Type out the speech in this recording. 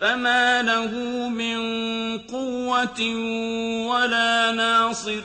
فَمَا لَهُ مِن قُوَّةٍ وَلَا نَاصِرٍ